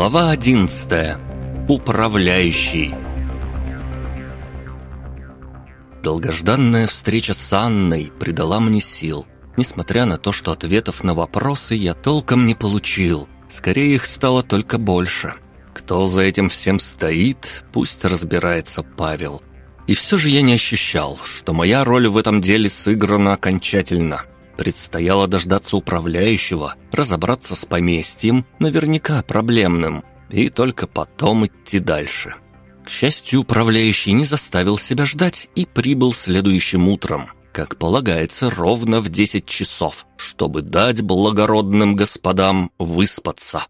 Глава 11. Управляющий. Долгожданная встреча с Анной придала мне сил. Несмотря на то, что ответов на вопросы я толком не получил, скорее их стало только больше. Кто за этим всем стоит, пусть разбирается Павел. И все же я не ощущал, что моя роль в этом деле сыграна окончательно. Предстояло дождаться управляющего, разобраться с поместьем, наверняка проблемным, и только потом идти дальше. К счастью, управляющий не заставил себя ждать и прибыл следующим утром, как полагается, ровно в 10 часов, чтобы дать благородным господам выспаться.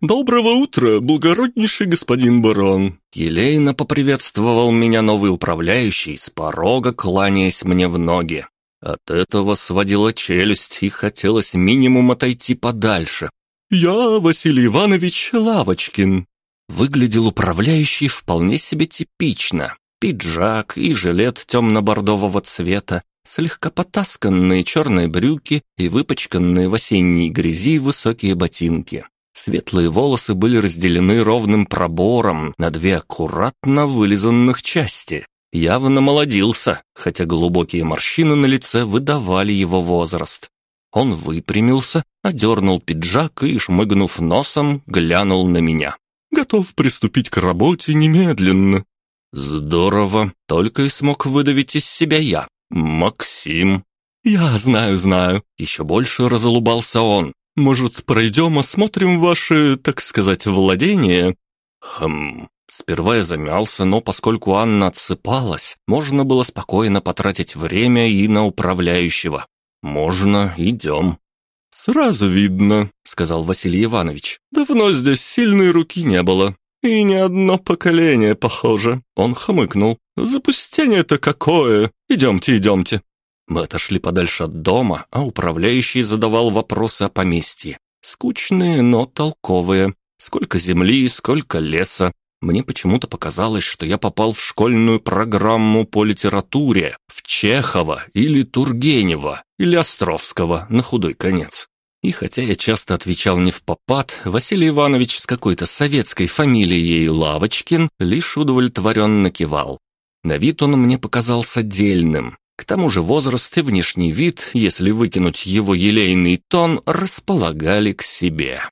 «Доброго утра, благороднейший господин барон!» Елейно поприветствовал меня новый управляющий, с порога кланяясь мне в ноги. От этого сводила челюсть и хотелось минимум отойти подальше. «Я Василий Иванович Лавочкин». Выглядел управляющий вполне себе типично. Пиджак и жилет темно-бордового цвета, слегка потасканные черные брюки и выпачканные в осенней грязи высокие ботинки. Светлые волосы были разделены ровным пробором на две аккуратно вылизанных части. Явно молодился, хотя глубокие морщины на лице выдавали его возраст. Он выпрямился, одернул пиджак и, шмыгнув носом, глянул на меня. «Готов приступить к работе немедленно». «Здорово!» — только и смог выдавить из себя я. «Максим!» «Я знаю, знаю!» — еще больше разулыбался он. «Может, пройдем, осмотрим ваши, так сказать, владения?» «Хм...» Сперва я замялся, но поскольку Анна отсыпалась, можно было спокойно потратить время и на управляющего. «Можно, идем». «Сразу видно», — сказал Василий Иванович. «Давно здесь сильной руки не было. И ни одно поколение, похоже». Он хмыкнул. «Запустение-то какое! Идемте, идемте». Мы отошли подальше от дома, а управляющий задавал вопросы о поместье. Скучные, но толковые. Сколько земли, сколько леса, мне почему-то показалось, что я попал в школьную программу по литературе, в Чехова или Тургенева, или Островского, на худой конец. И хотя я часто отвечал не в попад, Василий Иванович с какой-то советской фамилией Лавочкин лишь удовлетворенно кивал. На вид он мне показался дельным. К тому же возраст и внешний вид, если выкинуть его елейный тон, располагали к себе.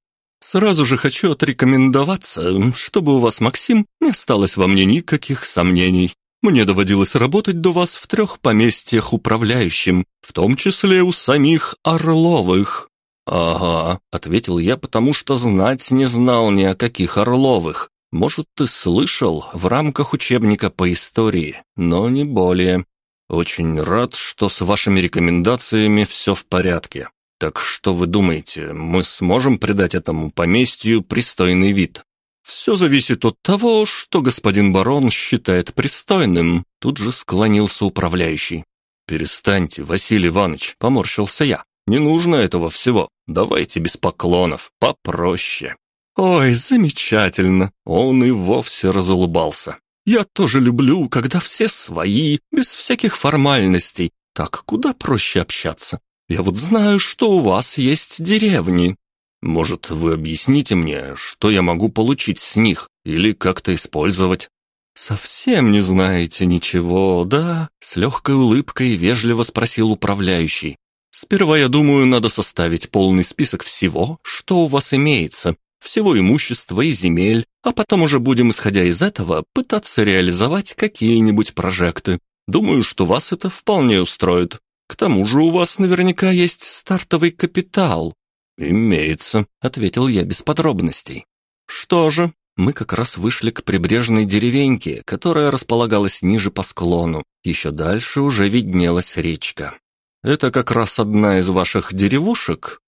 Сразу же хочу отрекомендоваться, чтобы у вас, Максим, не осталось во мне никаких сомнений. Мне доводилось работать до вас в трех поместьях управляющим, в том числе у самих Орловых». «Ага», — ответил я, потому что знать не знал ни о каких Орловых. Может, ты слышал в рамках учебника по истории, но не более. Очень рад, что с вашими рекомендациями все в порядке. Так что вы думаете, мы сможем придать этому поместью пристойный вид? Все зависит от того, что господин барон считает пристойным, тут же склонился управляющий. Перестаньте, Василий Иванович, поморщился я. Не нужно этого всего. Давайте без поклонов, попроще. Ой, замечательно. Он и вовсе разулыбался. Я тоже люблю, когда все свои, без всяких формальностей. Так куда проще общаться. Я вот знаю, что у вас есть деревни. Может, вы объясните мне, что я могу получить с них или как-то использовать? Совсем не знаете ничего, да? С легкой улыбкой вежливо спросил управляющий. Сперва, я думаю, надо составить полный список всего, что у вас имеется, всего имущества и земель, а потом уже будем, исходя из этого, пытаться реализовать какие-нибудь прожекты. Думаю, что вас это вполне устроит. К тому же у вас наверняка есть стартовый капитал». «Имеется», — ответил я без подробностей. «Что же?» Мы как раз вышли к прибрежной деревеньке, которая располагалась ниже по склону. Еще дальше уже виднелась речка. «Это как раз одна из ваших деревушек?»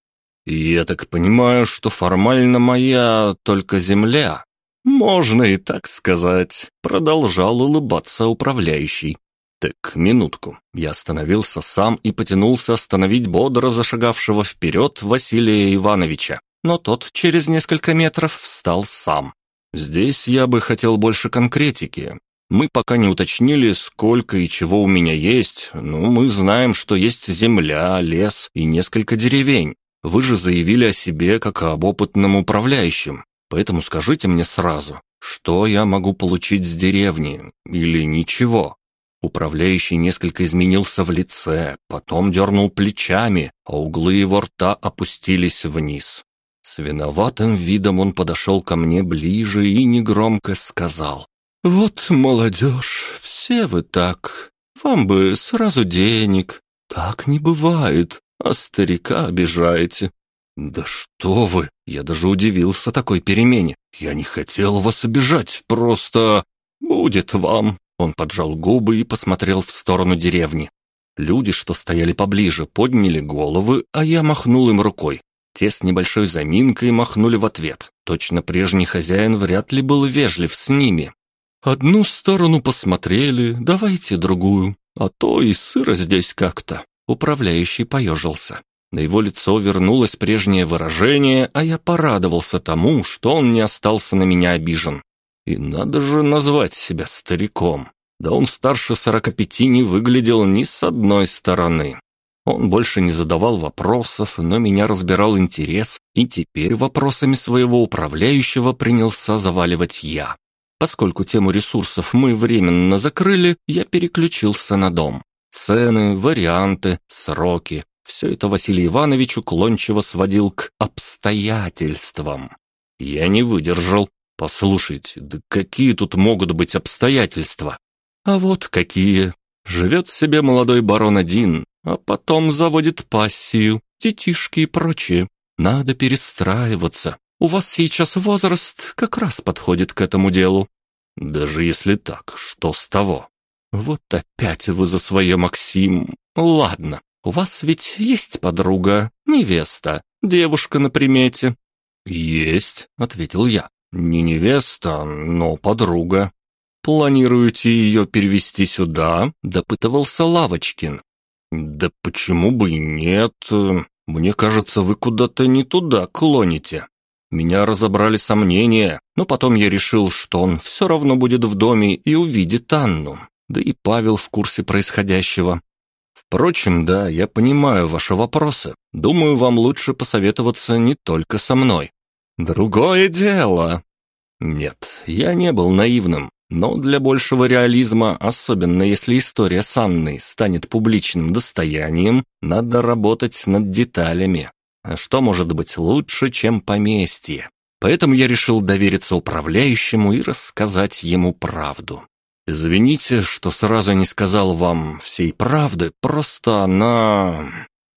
«Я так понимаю, что формально моя только земля». «Можно и так сказать», — продолжал улыбаться управляющий. Так, минутку. Я остановился сам и потянулся остановить бодро зашагавшего вперед Василия Ивановича, но тот через несколько метров встал сам. Здесь я бы хотел больше конкретики. Мы пока не уточнили, сколько и чего у меня есть, но мы знаем, что есть земля, лес и несколько деревень. Вы же заявили о себе как об опытном управляющем. Поэтому скажите мне сразу, что я могу получить с деревни или ничего?» Управляющий несколько изменился в лице, потом дернул плечами, а углы его рта опустились вниз. С виноватым видом он подошел ко мне ближе и негромко сказал. «Вот молодежь, все вы так. Вам бы сразу денег. Так не бывает, а старика обижаете». «Да что вы!» Я даже удивился такой перемене. «Я не хотел вас обижать, просто...» «Будет вам!» Он поджал губы и посмотрел в сторону деревни. Люди, что стояли поближе, подняли головы, а я махнул им рукой. Те с небольшой заминкой махнули в ответ. Точно прежний хозяин вряд ли был вежлив с ними. Одну сторону посмотрели, давайте другую. А то и сыро здесь как-то. Управляющий поежился. На его лицо вернулось прежнее выражение, а я порадовался тому, что он не остался на меня обижен. И надо же назвать себя стариком. Да он старше сорока пяти не выглядел ни с одной стороны. Он больше не задавал вопросов, но меня разбирал интерес, и теперь вопросами своего управляющего принялся заваливать я. Поскольку тему ресурсов мы временно закрыли, я переключился на дом. Цены, варианты, сроки. Все это Василий Иванович уклончиво сводил к обстоятельствам. Я не выдержал. Послушайте, да какие тут могут быть обстоятельства? А вот какие. Живет себе молодой барон один, а потом заводит пассию, детишки и прочее. Надо перестраиваться. У вас сейчас возраст как раз подходит к этому делу. Даже если так, что с того? Вот опять вы за свое, Максим. Ладно, у вас ведь есть подруга, невеста, девушка на примете. Есть, ответил я. Не невеста, но подруга. Планируете ее перевести сюда? допытывался Лавочкин. Да почему бы и нет? Мне кажется, вы куда-то не туда клоните. Меня разобрали сомнения, но потом я решил, что он все равно будет в доме и увидит Анну. Да и Павел в курсе происходящего. Впрочем, да, я понимаю ваши вопросы. Думаю, вам лучше посоветоваться не только со мной. Другое дело. Нет, я не был наивным, но для большего реализма, особенно если история с Анной станет публичным достоянием, надо работать над деталями. А что может быть лучше, чем поместье? Поэтому я решил довериться управляющему и рассказать ему правду. Извините, что сразу не сказал вам всей правды, просто она...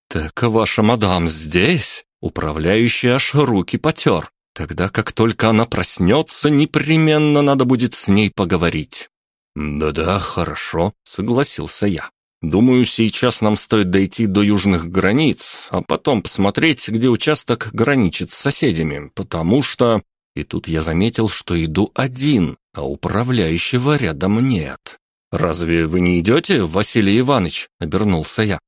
Так ваша мадам здесь? Управляющий аж руки потер. Тогда, как только она проснется, непременно надо будет с ней поговорить. «Да-да, хорошо», — согласился я. «Думаю, сейчас нам стоит дойти до южных границ, а потом посмотреть, где участок граничит с соседями, потому что...» И тут я заметил, что иду один, а управляющего рядом нет. «Разве вы не идете, Василий Иванович?» — обернулся я.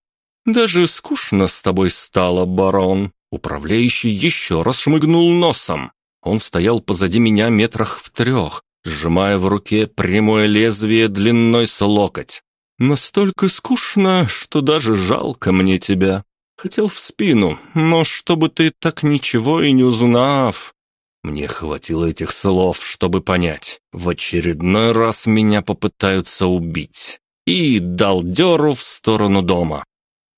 «Даже скучно с тобой стало, барон», Управляющий еще раз шмыгнул носом. Он стоял позади меня метрах в трех, сжимая в руке прямое лезвие длиной с локоть. Настолько скучно, что даже жалко мне тебя. Хотел в спину, но чтобы ты так ничего и не узнав. Мне хватило этих слов, чтобы понять. В очередной раз меня попытаются убить. И дал дёру в сторону дома.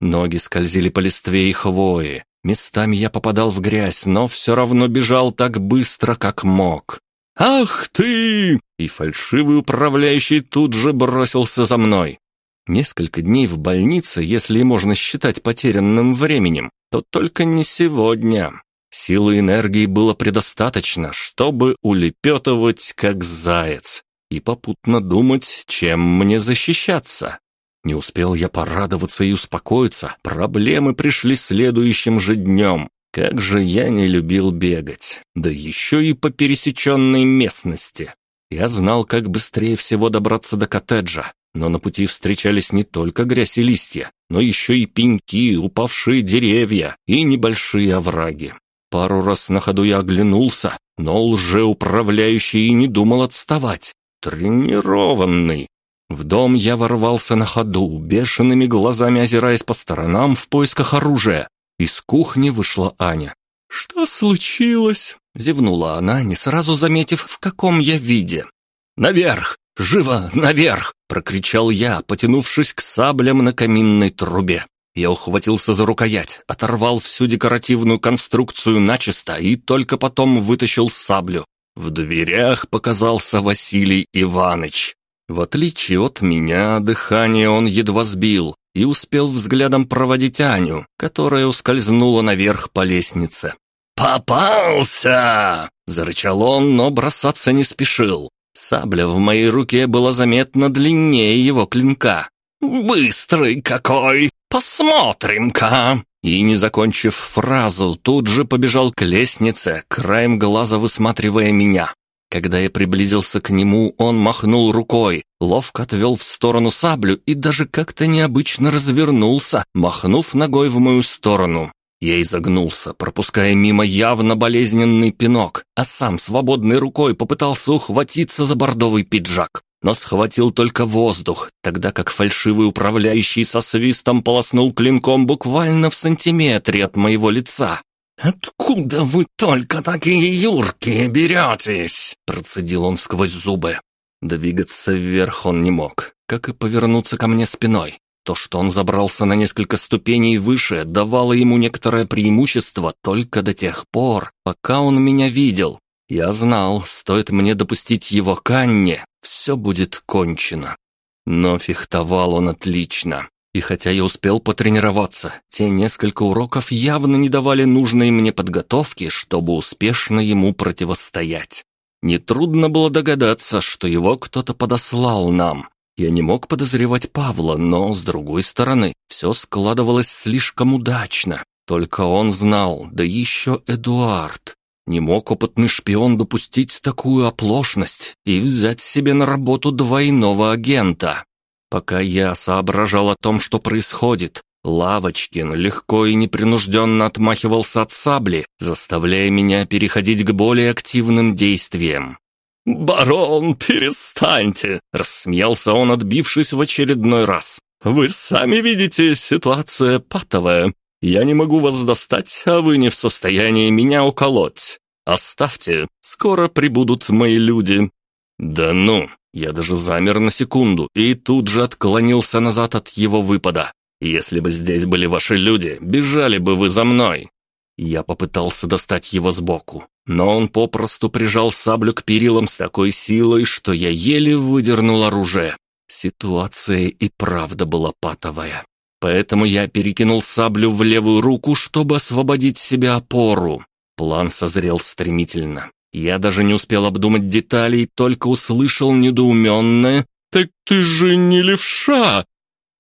Ноги скользили по листве и хвои. Местами я попадал в грязь, но все равно бежал так быстро, как мог. «Ах ты!» И фальшивый управляющий тут же бросился за мной. Несколько дней в больнице, если можно считать потерянным временем, то только не сегодня. Силы энергии было предостаточно, чтобы улепетывать, как заяц, и попутно думать, чем мне защищаться. Не успел я порадоваться и успокоиться, проблемы пришли следующим же днем. Как же я не любил бегать, да еще и по пересеченной местности. Я знал, как быстрее всего добраться до коттеджа, но на пути встречались не только грязь и листья, но еще и пеньки, упавшие деревья и небольшие овраги. Пару раз на ходу я оглянулся, но лжеуправляющий и не думал отставать. Тренированный, в дом я ворвался на ходу, бешеными глазами озираясь по сторонам в поисках оружия. Из кухни вышла Аня. «Что случилось?» — зевнула она, не сразу заметив, в каком я виде. «Наверх! Живо, наверх!» — прокричал я, потянувшись к саблям на каминной трубе. Я ухватился за рукоять, оторвал всю декоративную конструкцию начисто и только потом вытащил саблю. В дверях показался Василий Иваныч. В отличие от меня, дыхание он едва сбил и успел взглядом проводить Аню, которая ускользнула наверх по лестнице. «Попался!» – зарычал он, но бросаться не спешил. Сабля в моей руке была заметно длиннее его клинка. «Быстрый какой! Посмотрим-ка!» И, не закончив фразу, тут же побежал к лестнице, краем глаза высматривая меня. Когда я приблизился к нему, он махнул рукой, ловко отвел в сторону саблю и даже как-то необычно развернулся, махнув ногой в мою сторону. Я изогнулся, пропуская мимо явно болезненный пинок, а сам свободной рукой попытался ухватиться за бордовый пиджак, но схватил только воздух, тогда как фальшивый управляющий со свистом полоснул клинком буквально в сантиметре от моего лица. «Откуда вы только такие юркие беретесь?» Процедил он сквозь зубы. Двигаться вверх он не мог, как и повернуться ко мне спиной. То, что он забрался на несколько ступеней выше, давало ему некоторое преимущество только до тех пор, пока он меня видел. Я знал, стоит мне допустить его к Анне, все будет кончено. Но фехтовал он отлично. И хотя я успел потренироваться, те несколько уроков явно не давали нужной мне подготовки, чтобы успешно ему противостоять. Нетрудно было догадаться, что его кто-то подослал нам, я не мог подозревать Павла, но, с другой стороны, все складывалось слишком удачно. Только он знал, да еще Эдуард. Не мог опытный шпион допустить такую оплошность и взять себе на работу двойного агента. Пока я соображал о том, что происходит, Лавочкин легко и непринужденно отмахивался от сабли, заставляя меня переходить к более активным действиям. «Барон, перестаньте!» — рассмеялся он, отбившись в очередной раз. «Вы сами видите, ситуация патовая. Я не могу вас достать, а вы не в состоянии меня уколоть. Оставьте, скоро прибудут мои люди». «Да ну!» Я даже замер на секунду и тут же отклонился назад от его выпада. «Если бы здесь были ваши люди, бежали бы вы за мной!» Я попытался достать его сбоку, но он попросту прижал саблю к перилам с такой силой, что я еле выдернул оружие. Ситуация и правда была патовая. Поэтому я перекинул саблю в левую руку, чтобы освободить себе опору. План созрел стремительно. Я даже не успел обдумать деталей, только услышал недоуменное «Так ты же не левша!»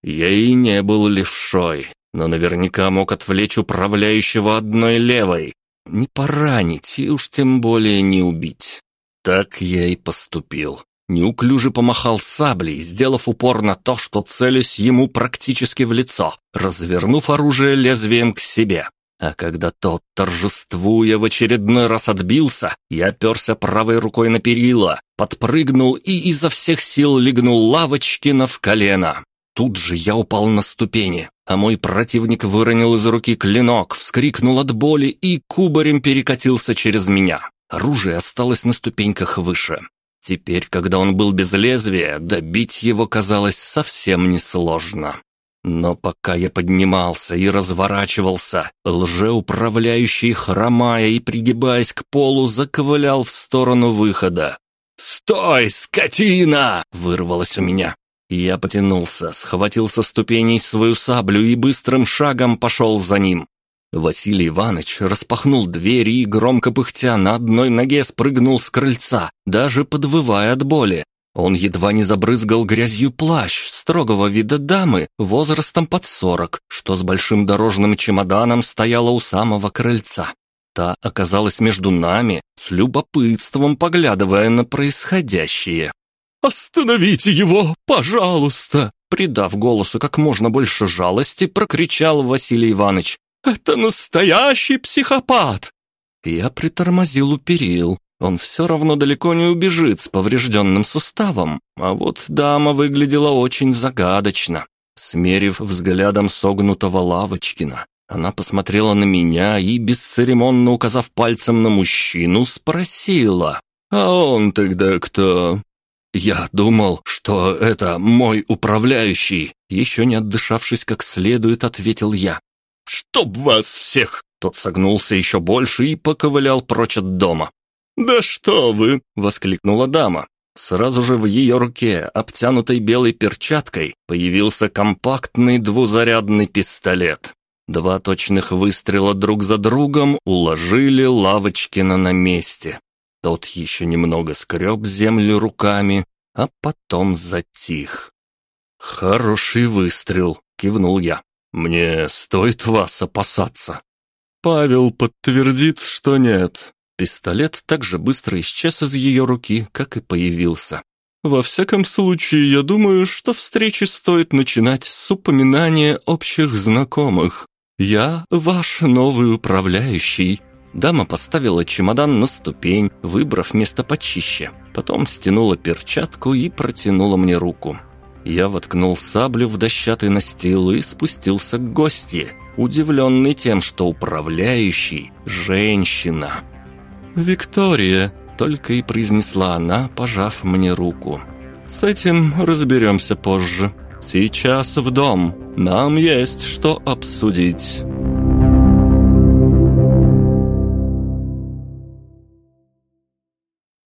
Я и не был левшой, но наверняка мог отвлечь управляющего одной левой. Не поранить и уж тем более не убить. Так я и поступил. Неуклюже помахал саблей, сделав упор на то, что целюсь ему практически в лицо, развернув оружие лезвием к себе. А когда тот, торжествуя, в очередной раз отбился, я оперся правой рукой на перила, подпрыгнул и изо всех сил легнул Лавочкина в колено. Тут же я упал на ступени, а мой противник выронил из руки клинок, вскрикнул от боли и кубарем перекатился через меня. Оружие осталось на ступеньках выше. Теперь, когда он был без лезвия, добить его казалось совсем несложно. Но пока я поднимался и разворачивался, лжеуправляющий, хромая и пригибаясь к полу, заковылял в сторону выхода. «Стой, скотина!» — вырвалось у меня. Я потянулся, схватил со ступеней свою саблю и быстрым шагом пошел за ним. Василий Иванович распахнул дверь и, громко пыхтя, на одной ноге спрыгнул с крыльца, даже подвывая от боли. Он едва не забрызгал грязью плащ строгого вида дамы возрастом под сорок, что с большим дорожным чемоданом стояла у самого крыльца. Та оказалась между нами, с любопытством поглядывая на происходящее. «Остановите его, пожалуйста!» Придав голосу как можно больше жалости, прокричал Василий Иванович. «Это настоящий психопат!» Я притормозил у перил. Он все равно далеко не убежит с поврежденным суставом. А вот дама выглядела очень загадочно. Смерив взглядом согнутого Лавочкина, Она посмотрела на меня и, бесцеремонно указав пальцем на мужчину, спросила. «А он тогда кто?» «Я думал, что это мой управляющий», еще не отдышавшись как следует, ответил я. «Чтоб вас всех!» Тот согнулся еще больше и поковылял прочь от дома. «Да что вы!» — воскликнула дама. Сразу же в ее руке, обтянутой белой перчаткой, появился компактный двузарядный пистолет. Два точных выстрела друг за другом уложили Лавочкина на месте. Тот еще немного скреб землю руками, а потом затих. «Хороший выстрел», — кивнул я. «Мне стоит вас опасаться». Павел подтвердит, что нет. Пистолет так же быстро исчез из ее руки, как и появился. Во всяком случае, я думаю, что встречи стоит начинать с упоминания общих знакомых. Я ваш новый управляющий. Дама поставила чемодан на ступень, выбрав место почище. Потом стянула перчатку и протянула мне руку. Я воткнул саблю в дощатый настил и спустился к гостье, удивленный тем, что управляющий – женщина. «Виктория», – только и произнесла она, пожав мне руку. «С этим разберемся позже. Сейчас в дом. Нам есть что обсудить».